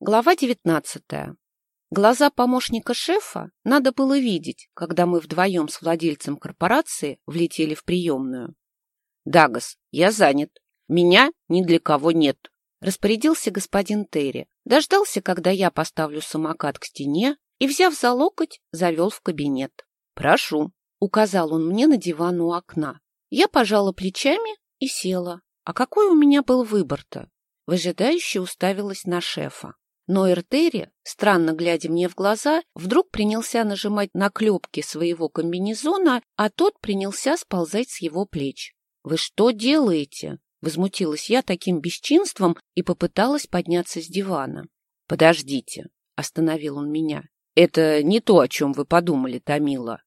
Глава девятнадцатая. Глаза помощника шефа надо было видеть, когда мы вдвоем с владельцем корпорации влетели в приемную. «Дагас, я занят. Меня ни для кого нет», — распорядился господин Терри. Дождался, когда я поставлю самокат к стене и, взяв за локоть, завел в кабинет. «Прошу», — указал он мне на диван у окна. Я пожала плечами и села. А какой у меня был выбор-то? Выжидающе уставилась на шефа. Но Эртери, странно глядя мне в глаза, вдруг принялся нажимать на клепки своего комбинезона, а тот принялся сползать с его плеч. «Вы что делаете?» — возмутилась я таким бесчинством и попыталась подняться с дивана. «Подождите», — остановил он меня. «Это не то, о чем вы подумали, Томила».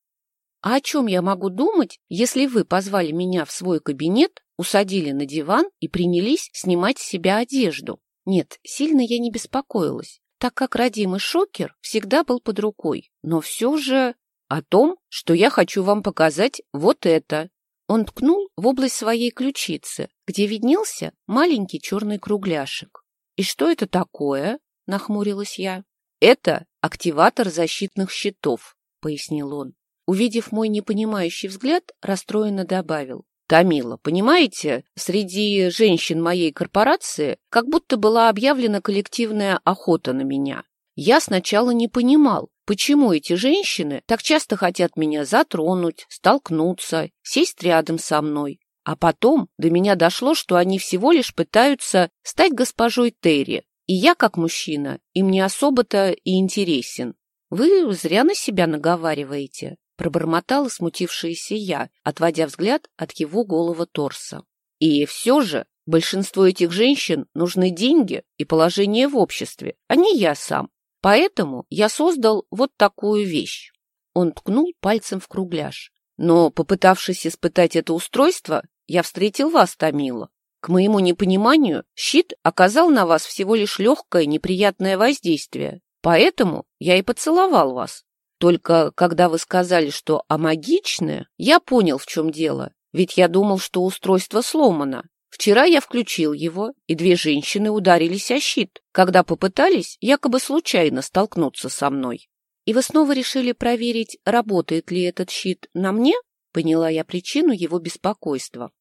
«А о чем я могу думать, если вы позвали меня в свой кабинет, усадили на диван и принялись снимать с себя одежду?» Нет, сильно я не беспокоилась, так как родимый шокер всегда был под рукой. Но все же о том, что я хочу вам показать вот это. Он ткнул в область своей ключицы, где виднелся маленький черный кругляшек. «И что это такое?» — нахмурилась я. «Это активатор защитных щитов», — пояснил он. Увидев мой непонимающий взгляд, расстроенно добавил. Тамила, понимаете, среди женщин моей корпорации как будто была объявлена коллективная охота на меня. Я сначала не понимал, почему эти женщины так часто хотят меня затронуть, столкнуться, сесть рядом со мной. А потом до меня дошло, что они всего лишь пытаются стать госпожой Терри, и я, как мужчина, им не особо-то и интересен. Вы зря на себя наговариваете пробормотала смутившаяся я, отводя взгляд от его голого торса. И все же большинству этих женщин нужны деньги и положение в обществе, а не я сам. Поэтому я создал вот такую вещь. Он ткнул пальцем в кругляш. Но, попытавшись испытать это устройство, я встретил вас, Томила. К моему непониманию, щит оказал на вас всего лишь легкое неприятное воздействие. Поэтому я и поцеловал вас. Только когда вы сказали, что амагичное, я понял, в чем дело. Ведь я думал, что устройство сломано. Вчера я включил его, и две женщины ударились о щит, когда попытались якобы случайно столкнуться со мной. И вы снова решили проверить, работает ли этот щит на мне? Поняла я причину его беспокойства.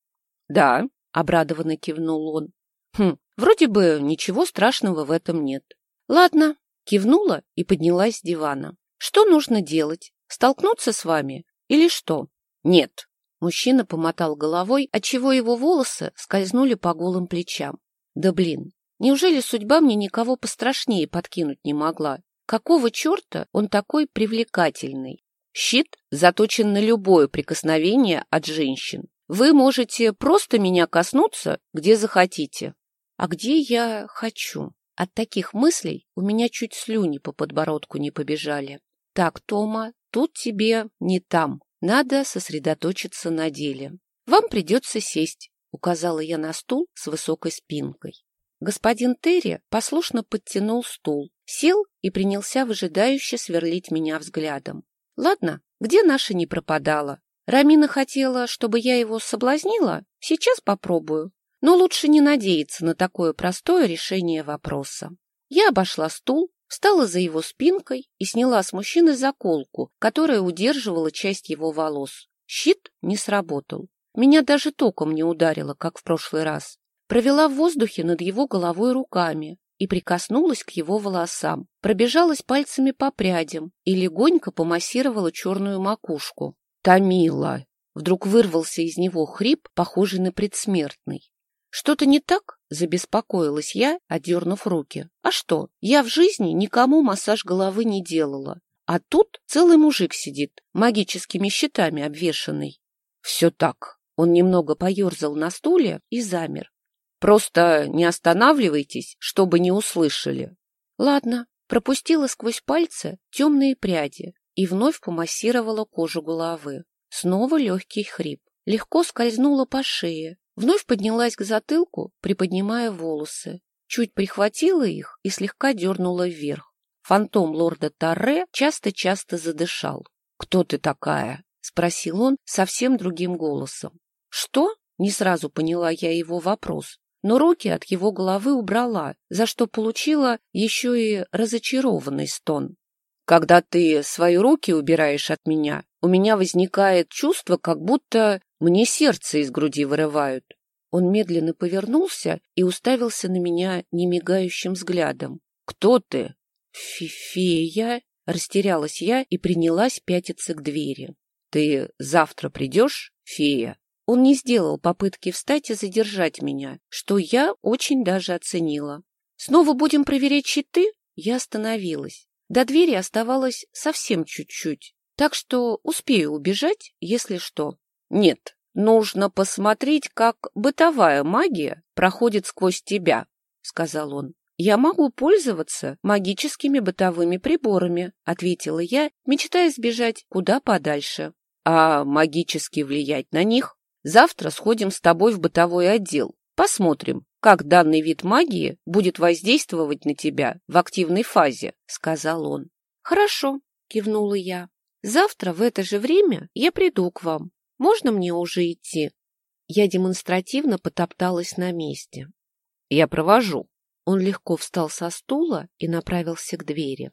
Да, обрадованно кивнул он. Хм, вроде бы ничего страшного в этом нет. Ладно, кивнула и поднялась с дивана. Что нужно делать? Столкнуться с вами? Или что? Нет. Мужчина помотал головой, отчего его волосы скользнули по голым плечам. Да блин, неужели судьба мне никого пострашнее подкинуть не могла? Какого черта он такой привлекательный? Щит заточен на любое прикосновение от женщин. Вы можете просто меня коснуться, где захотите. А где я хочу? От таких мыслей у меня чуть слюни по подбородку не побежали. Так, Тома, тут тебе не там. Надо сосредоточиться на деле. Вам придется сесть, указала я на стул с высокой спинкой. Господин Терри послушно подтянул стул, сел и принялся выжидающе сверлить меня взглядом. Ладно, где наша не пропадала? Рамина хотела, чтобы я его соблазнила? Сейчас попробую. Но лучше не надеяться на такое простое решение вопроса. Я обошла стул, встала за его спинкой и сняла с мужчины заколку, которая удерживала часть его волос. Щит не сработал. Меня даже током не ударило, как в прошлый раз. Провела в воздухе над его головой руками и прикоснулась к его волосам, пробежалась пальцами по прядям и легонько помассировала черную макушку. «Томила!» Вдруг вырвался из него хрип, похожий на предсмертный. «Что-то не так?» — забеспокоилась я, одернув руки. «А что? Я в жизни никому массаж головы не делала. А тут целый мужик сидит, магическими щитами обвешанный». «Все так». Он немного поерзал на стуле и замер. «Просто не останавливайтесь, чтобы не услышали». «Ладно». Пропустила сквозь пальцы темные пряди и вновь помассировала кожу головы. Снова легкий хрип. Легко скользнула по шее, Вновь поднялась к затылку, приподнимая волосы. Чуть прихватила их и слегка дернула вверх. Фантом лорда Тарре часто-часто задышал. «Кто ты такая?» — спросил он совсем другим голосом. «Что?» — не сразу поняла я его вопрос. но руки от его головы убрала, за что получила еще и разочарованный стон. Когда ты свои руки убираешь от меня, у меня возникает чувство, как будто мне сердце из груди вырывают. Он медленно повернулся и уставился на меня немигающим взглядом. «Кто ты?» «Фея?» — растерялась я и принялась пятиться к двери. «Ты завтра придешь, фея?» Он не сделал попытки встать и задержать меня, что я очень даже оценила. «Снова будем проверять щиты?» Я остановилась. До двери оставалось совсем чуть-чуть, так что успею убежать, если что. Нет, нужно посмотреть, как бытовая магия проходит сквозь тебя, сказал он. «Я могу пользоваться магическими бытовыми приборами», — ответила я, мечтая сбежать куда подальше. «А магически влиять на них? Завтра сходим с тобой в бытовой отдел. Посмотрим, как данный вид магии будет воздействовать на тебя в активной фазе», — сказал он. «Хорошо», — кивнула я. «Завтра в это же время я приду к вам. Можно мне уже идти?» Я демонстративно потопталась на месте. «Я провожу». Он легко встал со стула и направился к двери.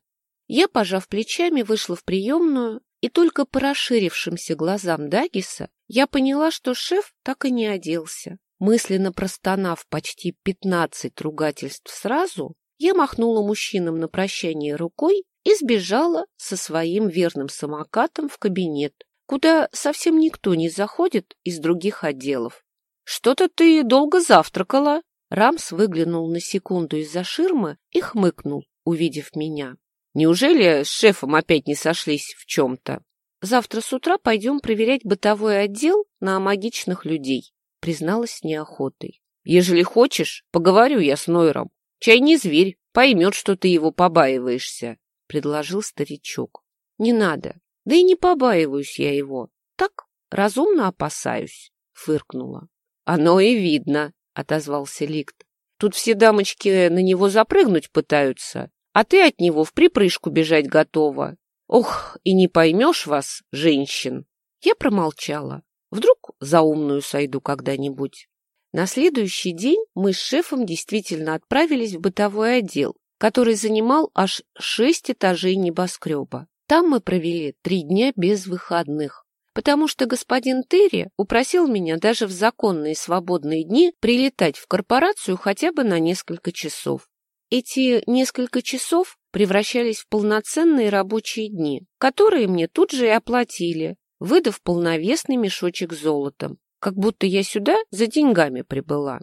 Я, пожав плечами, вышла в приемную, и только по расширившимся глазам Дагиса я поняла, что шеф так и не оделся. Мысленно простонав почти пятнадцать ругательств сразу, я махнула мужчинам на прощание рукой и сбежала со своим верным самокатом в кабинет, куда совсем никто не заходит из других отделов. «Что-то ты долго завтракала!» Рамс выглянул на секунду из-за ширмы и хмыкнул, увидев меня. «Неужели с шефом опять не сошлись в чем-то?» «Завтра с утра пойдем проверять бытовой отдел на магичных людей», призналась неохотой. «Ежели хочешь, поговорю я с Нойром. Чай не зверь, поймет, что ты его побаиваешься», — предложил старичок. «Не надо. Да и не побаиваюсь я его. Так, разумно опасаюсь», — фыркнула. «Оно и видно», — отозвался Ликт. «Тут все дамочки на него запрыгнуть пытаются, а ты от него в припрыжку бежать готова. Ох, и не поймешь вас, женщин!» Я промолчала. Вдруг за умную сойду когда-нибудь. На следующий день мы с шефом действительно отправились в бытовой отдел, который занимал аж шесть этажей небоскреба. Там мы провели три дня без выходных, потому что господин Терри упросил меня даже в законные свободные дни прилетать в корпорацию хотя бы на несколько часов. Эти несколько часов превращались в полноценные рабочие дни, которые мне тут же и оплатили, выдав полновесный мешочек золотом, как будто я сюда за деньгами прибыла.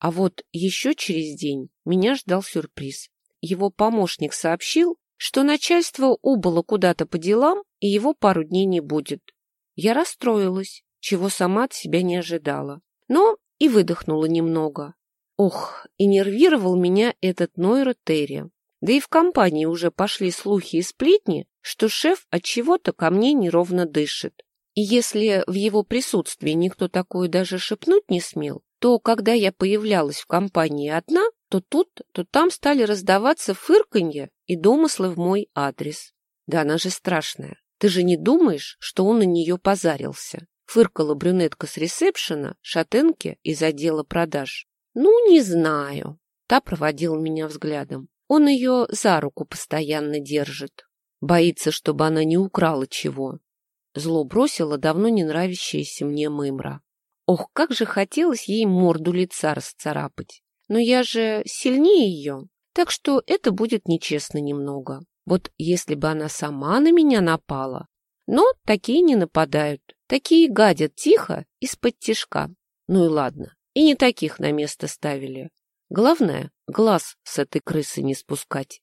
А вот еще через день меня ждал сюрприз. Его помощник сообщил, что начальство убыло куда-то по делам, и его пару дней не будет. Я расстроилась, чего сама от себя не ожидала, но и выдохнула немного. Ох, и нервировал меня этот Нойра Терри. Да и в компании уже пошли слухи и сплетни, что шеф от чего-то ко мне неровно дышит. И если в его присутствии никто такое даже шепнуть не смел, то когда я появлялась в компании одна, то тут, то там стали раздаваться фырканье и домыслы в мой адрес. Да она же страшная. Ты же не думаешь, что он на нее позарился? Фыркала брюнетка с ресепшена, шатенки из отдела продаж. Ну, не знаю. Та проводила меня взглядом. Он ее за руку постоянно держит. Боится, чтобы она не украла чего. Зло бросила давно не нравящаяся мне мымра. Ох, как же хотелось ей морду лица расцарапать. Но я же сильнее ее, так что это будет нечестно немного. Вот если бы она сама на меня напала. Но такие не нападают, такие гадят тихо из-под тишка. Ну и ладно, и не таких на место ставили. Главное, глаз с этой крысы не спускать.